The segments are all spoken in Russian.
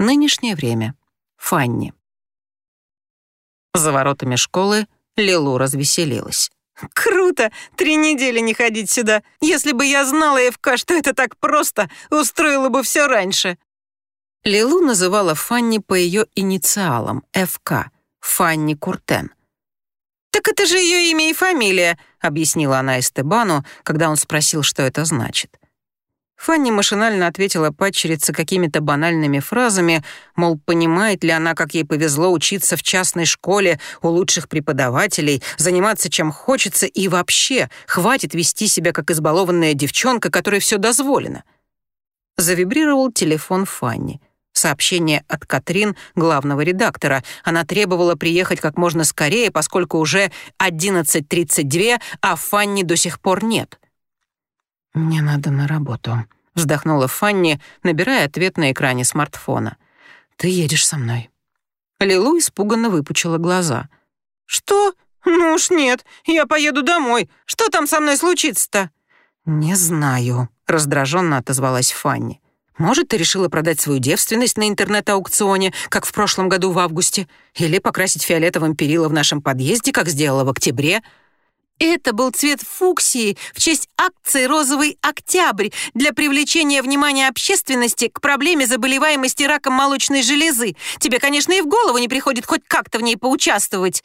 Нынешнее время. Фанни. За воротами школы Лилу развеселилась. «Круто! Три недели не ходить сюда. Если бы я знала, Эвка, что это так просто, устроила бы все раньше». Лилу называла Фанни по ее инициалам — ФК, Фанни Куртен. «Так это же ее имя и фамилия», — объяснила она Эстебану, когда он спросил, что это значит. Фанни машинально ответила падчерице какими-то банальными фразами, мол, понимает ли она, как ей повезло учиться в частной школе у лучших преподавателей, заниматься чем хочется и вообще хватит вести себя как избалованная девчонка, которой все дозволено. Завибрировал телефон Фанни. Сообщение от Катрин, главного редактора. Она требовала приехать как можно скорее, поскольку уже 11.32, а Фанни до сих пор нет. «Мне надо на работу», — вздохнула Фанни, набирая ответ на экране смартфона. «Ты едешь со мной». Лилу испуганно выпучила глаза. «Что? Ну уж нет, я поеду домой. Что там со мной случится-то?» «Не знаю», — раздраженно отозвалась Фанни. «Может, ты решила продать свою девственность на интернет-аукционе, как в прошлом году в августе? Или покрасить фиолетовым перила в нашем подъезде, как сделала в октябре?» Это был цвет фуксии в честь акции «Розовый октябрь» для привлечения внимания общественности к проблеме заболеваемости раком молочной железы. Тебе, конечно, и в голову не приходит хоть как-то в ней поучаствовать.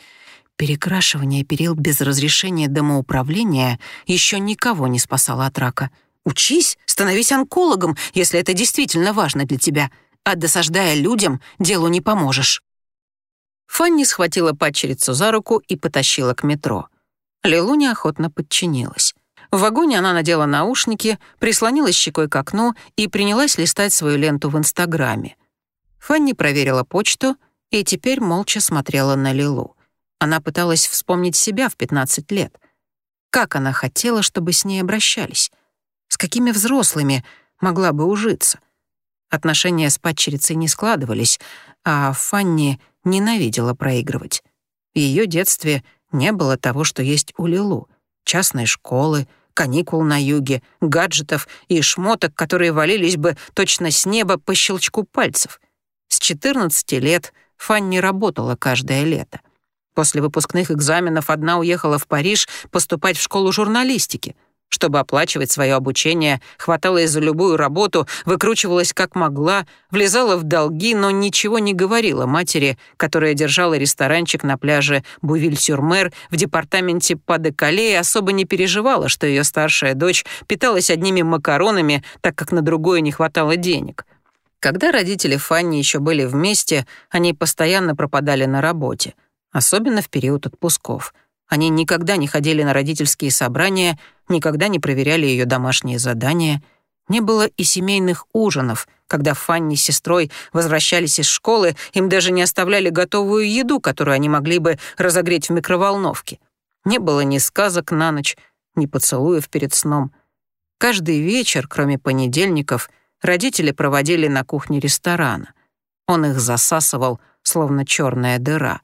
Перекрашивание перил без разрешения домоуправления еще никого не спасало от рака. Учись, становись онкологом, если это действительно важно для тебя. А досаждая людям, делу не поможешь. Фанни схватила падчерицу за руку и потащила к метро. Лилу неохотно подчинилась. В вагоне она надела наушники, прислонилась щекой к окну и принялась листать свою ленту в Инстаграме. Фанни проверила почту и теперь молча смотрела на Лилу. Она пыталась вспомнить себя в 15 лет. Как она хотела, чтобы с ней обращались? С какими взрослыми могла бы ужиться? Отношения с падчерицей не складывались, а Фанни ненавидела проигрывать. В ее детстве — не было того, что есть у Лилу. Частной школы, каникул на юге, гаджетов и шмоток, которые валились бы точно с неба по щелчку пальцев. С 14 лет Фанни работала каждое лето. После выпускных экзаменов одна уехала в Париж поступать в школу журналистики. Чтобы оплачивать свое обучение, хваталась за любую работу, выкручивалась как могла, влезала в долги, но ничего не говорила матери, которая держала ресторанчик на пляже Бувиль-Сюрмер в департаменте Паде-Кале и особо не переживала, что ее старшая дочь питалась одними макаронами, так как на другое не хватало денег. Когда родители Фанни еще были вместе, они постоянно пропадали на работе, особенно в период отпусков — они никогда не ходили на родительские собрания, никогда не проверяли ее домашние задания. Не было и семейных ужинов, когда Фанни с сестрой возвращались из школы, им даже не оставляли готовую еду, которую они могли бы разогреть в микроволновке. Не было ни сказок на ночь, ни поцелуев перед сном. Каждый вечер, кроме понедельников, родители проводили на кухне ресторана. Он их засасывал, словно черная дыра.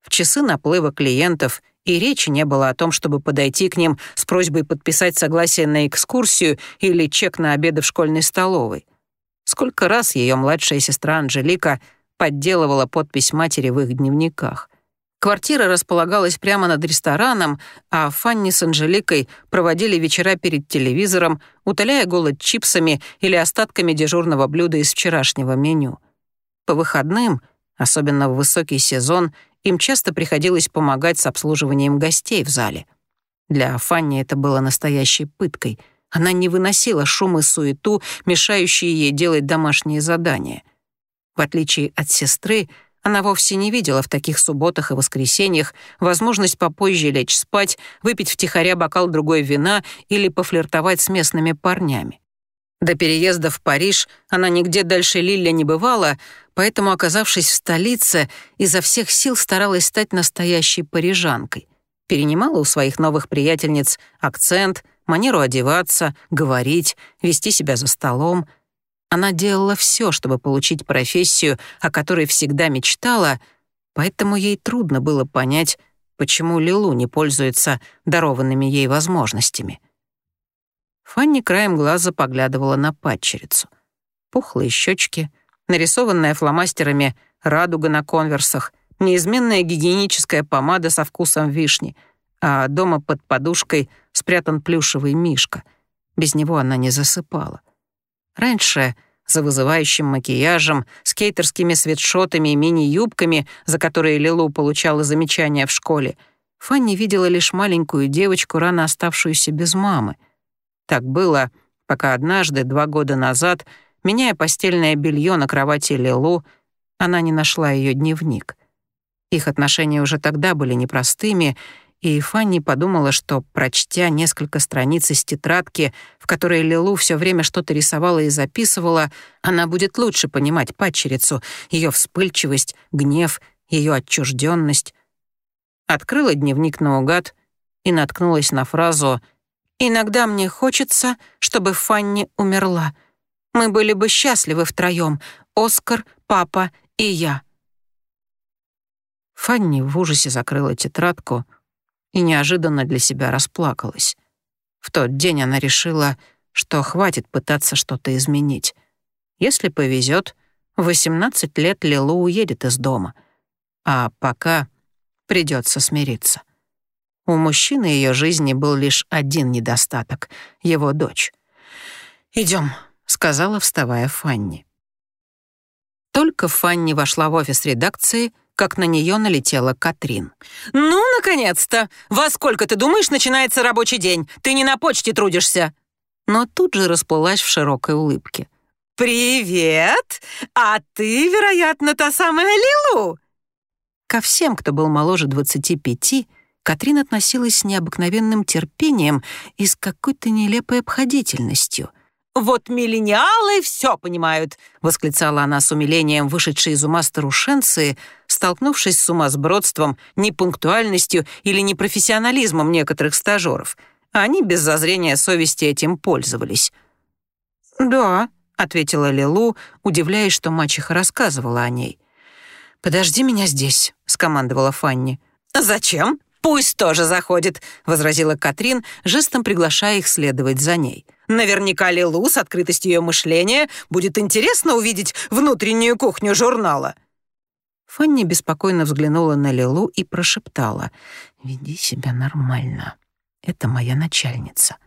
В часы наплыва клиентов и речи не было о том, чтобы подойти к ним с просьбой подписать согласие на экскурсию или чек на обеды в школьной столовой. Сколько раз ее младшая сестра Анжелика подделывала подпись матери в их дневниках. Квартира располагалась прямо над рестораном, а Фанни с Анжеликой проводили вечера перед телевизором, утоляя голод чипсами или остатками дежурного блюда из вчерашнего меню. По выходным, особенно в высокий сезон, им часто приходилось помогать с обслуживанием гостей в зале. Для Фанни это было настоящей пыткой. Она не выносила шум и суету, мешающие ей делать домашние задания. В отличие от сестры, она вовсе не видела в таких субботах и воскресеньях возможность попозже лечь спать, выпить втихаря бокал другой вина или пофлиртовать с местными парнями. До переезда в Париж она нигде дальше Лилля не бывала, поэтому, оказавшись в столице, изо всех сил старалась стать настоящей парижанкой. Перенимала у своих новых приятельниц акцент, манеру одеваться, говорить, вести себя за столом. Она делала все, чтобы получить профессию, о которой всегда мечтала, поэтому ей трудно было понять, почему Лилу не пользуется дарованными ей возможностями — Фанни краем глаза поглядывала на падчерицу. Пухлые щечки, нарисованная фломастерами радуга на конверсах, неизменная гигиеническая помада со вкусом вишни, а дома под подушкой спрятан плюшевый мишка. Без него она не засыпала. Раньше за вызывающим макияжем, скейтерскими свитшотами и мини-юбками, за которые Лилу получала замечания в школе, Фанни видела лишь маленькую девочку, рано оставшуюся без мамы. Так было, пока однажды, два года назад, меняя постельное белье на кровати Лилу, она не нашла ее дневник. Их отношения уже тогда были непростыми, и Фанни подумала, что, прочтя несколько страниц из тетрадки, в которой Лилу все время что-то рисовала и записывала, она будет лучше понимать падчерицу, ее вспыльчивость, гнев, ее отчужденность. Открыла дневник наугад и наткнулась на фразу «Иногда мне хочется, чтобы Фанни умерла. Мы были бы счастливы втроем, Оскар, папа и я». Фанни в ужасе закрыла тетрадку — и неожиданно для себя расплакалась. В тот день она решила, что хватит пытаться что-то изменить. Если повезет, в 18 лет Лилу уедет из дома, а пока придется смириться. У мужчины ее жизни был лишь один недостаток — его дочь. Идем, сказала, вставая Фанни. Только Фанни вошла в офис редакции — как на нее налетела Катрин. «Ну, наконец-то! Во сколько, ты думаешь, начинается рабочий день? Ты не на почте трудишься!» Но тут же расплылась в широкой улыбке. «Привет! А ты, вероятно, та самая Лилу?» Ко всем, кто был моложе 25, Катрин относилась с необыкновенным терпением и с какой-то нелепой обходительностью. «Вот миллениалы все понимают!» — восклицала она с умилением, вышедшей из ума старушенции, столкнувшись с сумасбродством, непунктуальностью или непрофессионализмом некоторых стажеров. Они без зазрения совести этим пользовались. «Да», — ответила Лилу, удивляясь, что мачеха рассказывала о ней. «Подожди меня здесь», — скомандовала Фанни. «Зачем? Пусть тоже заходит», — возразила Катрин, жестом приглашая их следовать за ней. Наверняка Лилу с открытостью ее мышления будет интересно увидеть внутреннюю кухню журнала. Фанни беспокойно взглянула на Лилу и прошептала. «Веди себя нормально. Это моя начальница».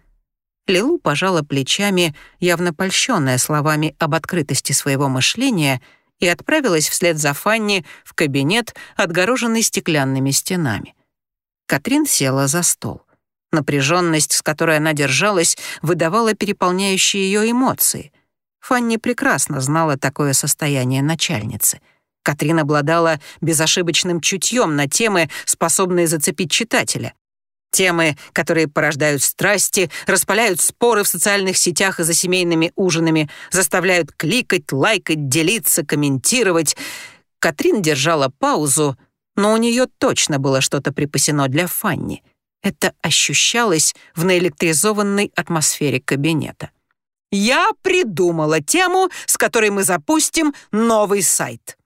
Лилу пожала плечами, явно польщенная словами об открытости своего мышления, и отправилась вслед за Фанни в кабинет, отгороженный стеклянными стенами. Катрин села за стол. Напряженность, с которой она держалась, выдавала переполняющие ее эмоции. Фанни прекрасно знала такое состояние начальницы. Катрин обладала безошибочным чутьем на темы, способные зацепить читателя. Темы, которые порождают страсти, распаляют споры в социальных сетях и за семейными ужинами, заставляют кликать, лайкать, делиться, комментировать. Катрин держала паузу, но у нее точно было что-то припасено для Фанни — это ощущалось в наэлектризованной атмосфере кабинета. «Я придумала тему, с которой мы запустим новый сайт».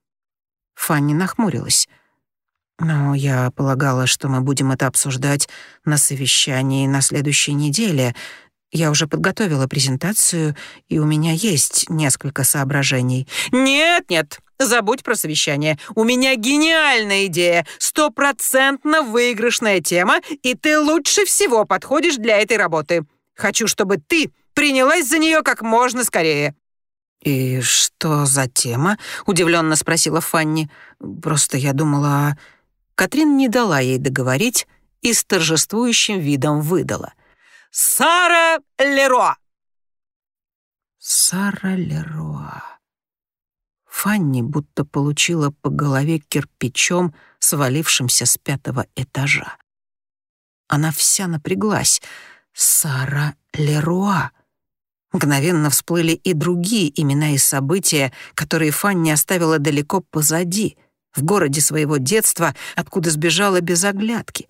Фанни нахмурилась. «Но я полагала, что мы будем это обсуждать на совещании на следующей неделе. Я уже подготовила презентацию, и у меня есть несколько соображений». «Нет-нет, Забудь про совещание. У меня гениальная идея, стопроцентно выигрышная тема, и ты лучше всего подходишь для этой работы. Хочу, чтобы ты принялась за нее как можно скорее». «И что за тема?» — удивленно спросила Фанни. «Просто я думала...» Катрин не дала ей договорить и с торжествующим видом выдала. «Сара Леруа!» «Сара Леруа...» Фанни будто получила по голове кирпичом, свалившимся с пятого этажа. Она вся напряглась. Сара Леруа. Мгновенно всплыли и другие имена и события, которые Фанни оставила далеко позади, в городе своего детства, откуда сбежала без оглядки.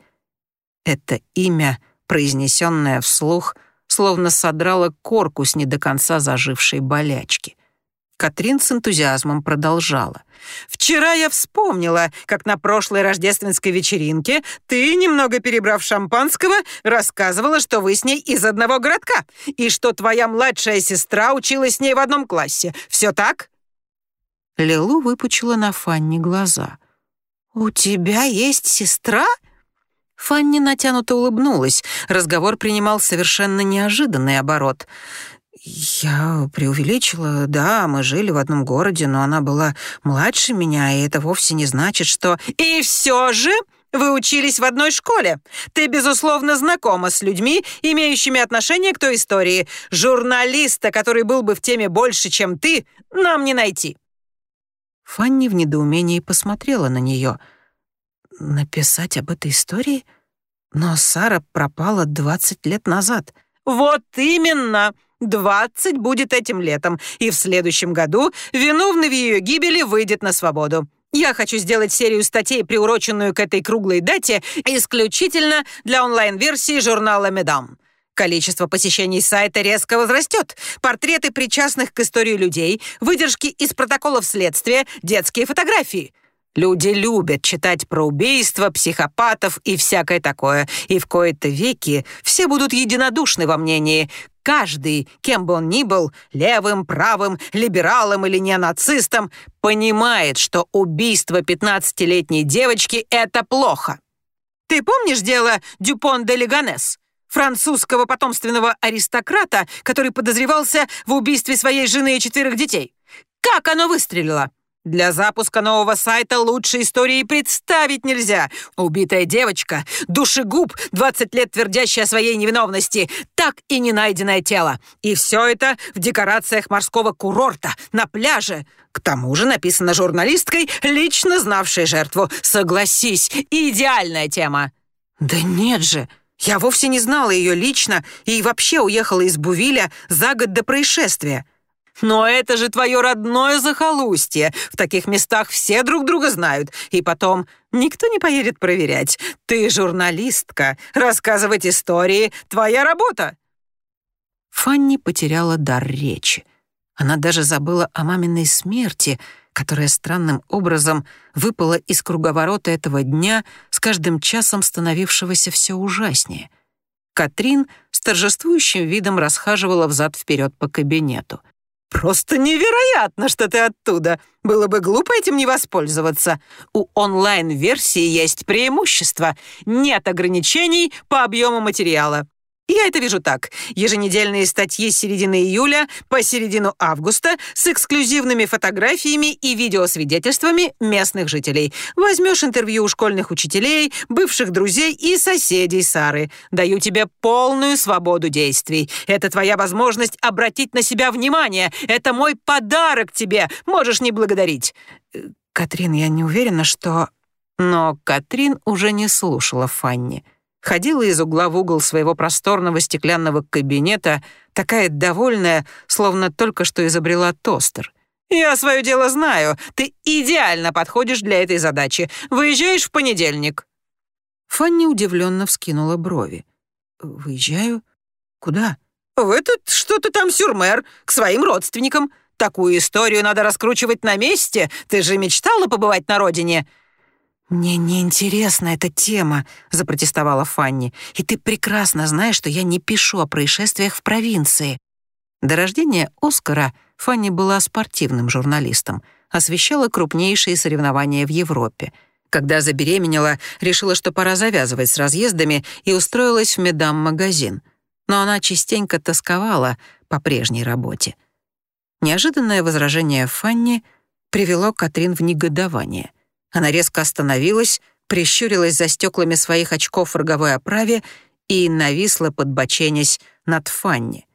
Это имя, произнесенное вслух, словно содрало корку с не до конца зажившей болячки — Катрин с энтузиазмом продолжала. «Вчера я вспомнила, как на прошлой рождественской вечеринке ты, немного перебрав шампанского, рассказывала, что вы с ней из одного городка, и что твоя младшая сестра училась с ней в одном классе. Все так?» Лилу выпучила на Фанни глаза. «У тебя есть сестра?» Фанни натянуто улыбнулась. Разговор принимал совершенно неожиданный оборот. «Я преувеличила, да, мы жили в одном городе, но она была младше меня, и это вовсе не значит, что...» «И все же вы учились в одной школе. Ты, безусловно, знакома с людьми, имеющими отношение к той истории. Журналиста, который был бы в теме больше, чем ты, нам не найти». Фанни в недоумении посмотрела на нее. «Написать об этой истории? Но Сара пропала 20 лет назад». «Вот именно!» Двадцать будет этим летом, и в следующем году виновный в ее гибели выйдет на свободу. Я хочу сделать серию статей, приуроченную к этой круглой дате, исключительно для онлайн-версии журнала «Медам». Количество посещений сайта резко возрастет. Портреты причастных к истории людей, выдержки из протоколов следствия, детские фотографии — Люди любят читать про убийства, психопатов и всякое такое, и в кои-то веки все будут единодушны во мнении. Каждый, кем бы он ни был, левым, правым, либералом или неонацистом, понимает, что убийство 15-летней девочки — это плохо. Ты помнишь дело Дюпон де Леганес? Французского потомственного аристократа, который подозревался в убийстве своей жены и четверых детей. Как оно выстрелило? Для запуска нового сайта лучшей истории представить нельзя. Убитая девочка, душегуб, 20 лет твердящая о своей невиновности, так и не найденное тело. И все это в декорациях морского курорта, на пляже. К тому же написано журналисткой, лично знавшей жертву. Согласись, идеальная тема. Да нет же, я вовсе не знала ее лично и вообще уехала из Бувиля за год до происшествия. Но это же твое родное захолустье. В таких местах все друг друга знают. И потом, никто не поедет проверять. Ты журналистка. Рассказывать истории — твоя работа. Фанни потеряла дар речи. Она даже забыла о маминой смерти, которая странным образом выпала из круговорота этого дня с каждым часом становившегося все ужаснее. Катрин с торжествующим видом расхаживала взад-вперед по кабинету — «Просто невероятно, что ты оттуда. Было бы глупо этим не воспользоваться. У онлайн-версии есть преимущество. Нет ограничений по объему материала. Я это вижу так. Еженедельные статьи с середины июля по середину августа с эксклюзивными фотографиями и видеосвидетельствами местных жителей. Возьмешь интервью у школьных учителей, бывших друзей и соседей Сары. Даю тебе полную свободу действий. Это твоя возможность обратить на себя внимание. Это мой подарок тебе. Можешь не благодарить. Э, Катрин, я не уверена, что... Но Катрин уже не слушала Фанни ходила из угла в угол своего просторного стеклянного кабинета, такая довольная, словно только что изобрела тостер. «Я свое дело знаю. Ты идеально подходишь для этой задачи. Выезжаешь в понедельник». Фанни удивленно вскинула брови. «Выезжаю? Куда?» «В этот что-то там сюрмер, к своим родственникам. Такую историю надо раскручивать на месте. Ты же мечтала побывать на родине?» «Мне не интересна эта тема», — запротестовала Фанни. «И ты прекрасно знаешь, что я не пишу о происшествиях в провинции». До рождения Оскара Фанни была спортивным журналистом, освещала крупнейшие соревнования в Европе. Когда забеременела, решила, что пора завязывать с разъездами и устроилась в Медам-магазин. Но она частенько тосковала по прежней работе. Неожиданное возражение Фанни привело Катрин в негодование. Она резко остановилась, прищурилась за стеклами своих очков в роговой оправе и нависла, подбоченясь над Фанни.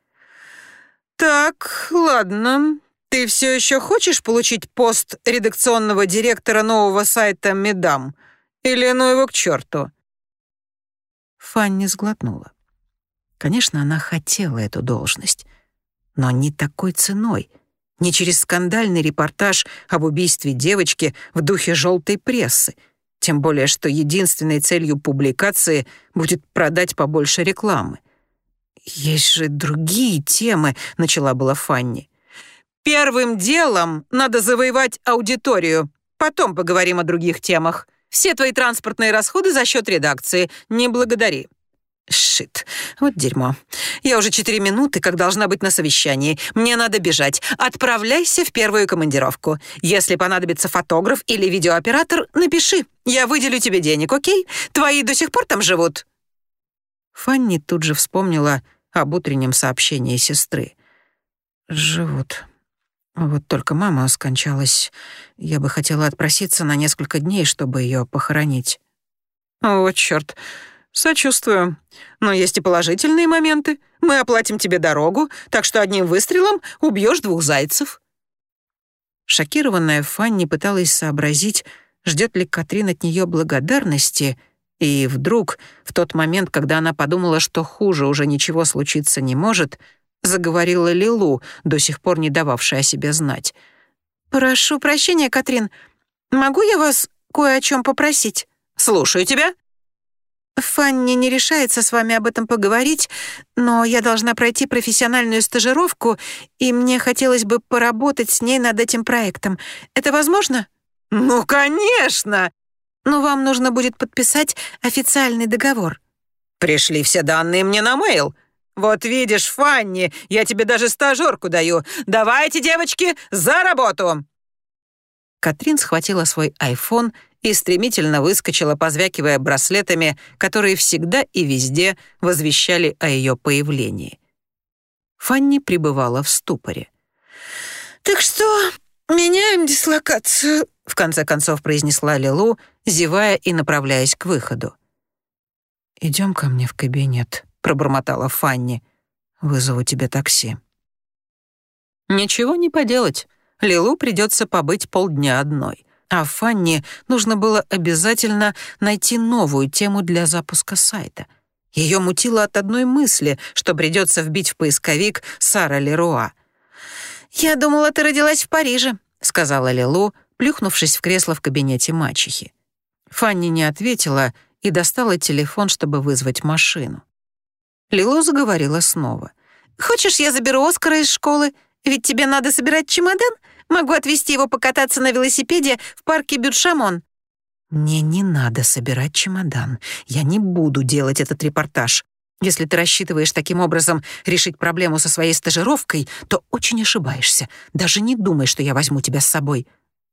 «Так, ладно. Ты все еще хочешь получить пост редакционного директора нового сайта «Медам»? Или ну его к черту?» Фанни сглотнула. Конечно, она хотела эту должность, но не такой ценой — не через скандальный репортаж об убийстве девочки в духе желтой прессы, тем более что единственной целью публикации будет продать побольше рекламы. «Есть же другие темы», — начала была Фанни. «Первым делом надо завоевать аудиторию. Потом поговорим о других темах. Все твои транспортные расходы за счет редакции. Не благодари». Шит, вот дерьмо. Я уже четыре минуты, как должна быть на совещании. Мне надо бежать. Отправляйся в первую командировку. Если понадобится фотограф или видеооператор, напиши. Я выделю тебе денег, окей? Твои до сих пор там живут?» Фанни тут же вспомнила об утреннем сообщении сестры. «Живут. Вот только мама скончалась. Я бы хотела отпроситься на несколько дней, чтобы ее похоронить». «О, чёрт. «Сочувствую. Но есть и положительные моменты. Мы оплатим тебе дорогу, так что одним выстрелом убьешь двух зайцев». Шокированная Фанни пыталась сообразить, ждет ли Катрин от нее благодарности, и вдруг, в тот момент, когда она подумала, что хуже уже ничего случиться не может, заговорила Лилу, до сих пор не дававшая о себе знать. «Прошу прощения, Катрин. Могу я вас кое о чем попросить?» «Слушаю тебя», Фанни не решается с вами об этом поговорить, но я должна пройти профессиональную стажировку, и мне хотелось бы поработать с ней над этим проектом. Это возможно? Ну, конечно! Но вам нужно будет подписать официальный договор. Пришли все данные мне на мейл. Вот видишь, Фанни, я тебе даже стажерку даю. Давайте, девочки, за работу! Катрин схватила свой айфон и стремительно выскочила, позвякивая браслетами, которые всегда и везде возвещали о ее появлении. Фанни пребывала в ступоре. «Так что, меняем дислокацию», — в конце концов произнесла Лилу, зевая и направляясь к выходу. «Идем ко мне в кабинет», — пробормотала Фанни. «Вызову тебе такси». Ничего не поделать. Лилу придется побыть полдня одной. А Фанни нужно было обязательно найти новую тему для запуска сайта. Ее мутило от одной мысли, что придется вбить в поисковик Сара Леруа. «Я думала, ты родилась в Париже», — сказала Лилу, плюхнувшись в кресло в кабинете мачехи. Фанни не ответила и достала телефон, чтобы вызвать машину. Лилу заговорила снова. «Хочешь, я заберу Оскара из школы? Ведь тебе надо собирать чемодан? Могу отвезти его покататься на велосипеде в парке Бюршамон». «Мне не надо собирать чемодан. Я не буду делать этот репортаж. Если ты рассчитываешь таким образом решить проблему со своей стажировкой, то очень ошибаешься. Даже не думай, что я возьму тебя с собой».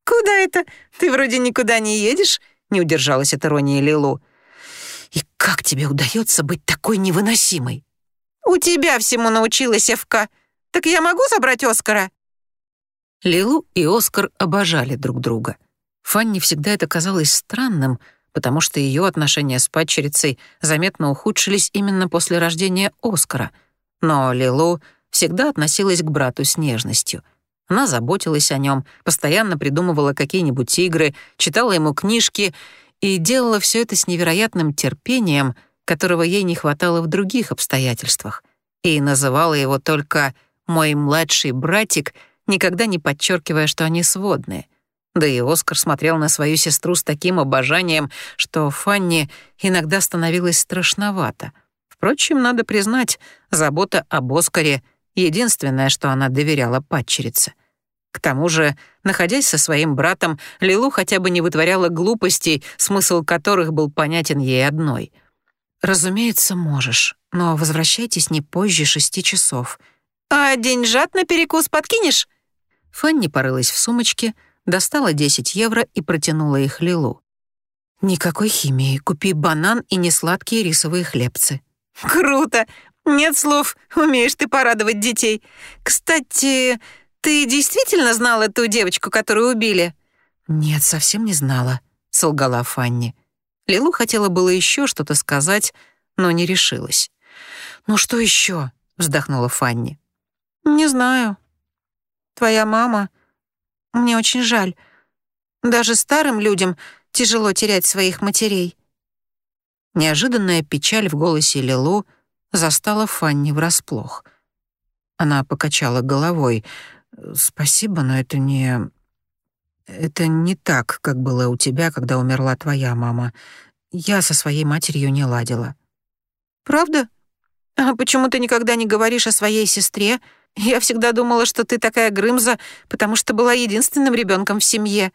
«Куда это? Ты вроде никуда не едешь?» — не удержалась от иронии Лилу. «И как тебе удается быть такой невыносимой?» «У тебя всему научилась ФК. Так я могу забрать Оскара?» Лилу и Оскар обожали друг друга. Фанни всегда это казалось странным, потому что ее отношения с падчерицей заметно ухудшились именно после рождения Оскара. Но Лилу всегда относилась к брату с нежностью. Она заботилась о нем, постоянно придумывала какие-нибудь игры, читала ему книжки и делала все это с невероятным терпением, которого ей не хватало в других обстоятельствах, и называла его только «мой младший братик», никогда не подчеркивая, что они сводные. Да и Оскар смотрел на свою сестру с таким обожанием, что Фанни иногда становилось страшновато. Впрочем, надо признать, забота об Оскаре — единственное, что она доверяла падчерице. К тому же, находясь со своим братом, Лилу хотя бы не вытворяла глупостей, смысл которых был понятен ей одной. «Разумеется, можешь, но возвращайтесь не позже шести часов». «А деньжат на перекус подкинешь?» Фанни порылась в сумочке, достала 10 евро и протянула их Лилу. «Никакой химии. Купи банан и несладкие рисовые хлебцы». «Круто! Нет слов. Умеешь ты порадовать детей. Кстати, ты действительно знала ту девочку, которую убили?» «Нет, совсем не знала», — солгала Фанни. Лилу хотела было еще что-то сказать, но не решилась. «Ну что еще? вздохнула Фанни. «Не знаю. Твоя мама... Мне очень жаль. Даже старым людям тяжело терять своих матерей». Неожиданная печаль в голосе Лилу застала Фанни врасплох. Она покачала головой. «Спасибо, но это не... Это не так, как было у тебя, когда умерла твоя мама. Я со своей матерью не ладила». «Правда? А почему ты никогда не говоришь о своей сестре?» Я всегда думала, что ты такая Грымза, потому что была единственным ребенком в семье».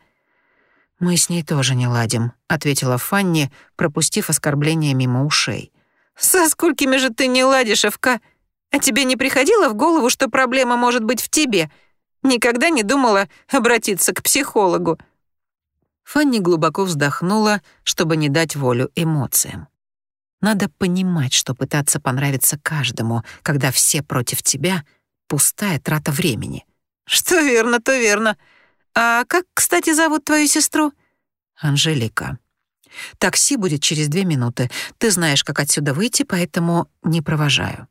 «Мы с ней тоже не ладим», — ответила Фанни, пропустив оскорбление мимо ушей. Со сколькими же ты не ладишь, Эвка? А тебе не приходило в голову, что проблема может быть в тебе? Никогда не думала обратиться к психологу?» Фанни глубоко вздохнула, чтобы не дать волю эмоциям. Надо понимать, что пытаться понравиться каждому, когда все против тебя — пустая трата времени. «Что верно, то верно. А как, кстати, зовут твою сестру?» «Анжелика. Такси будет через две минуты. Ты знаешь, как отсюда выйти, поэтому не провожаю».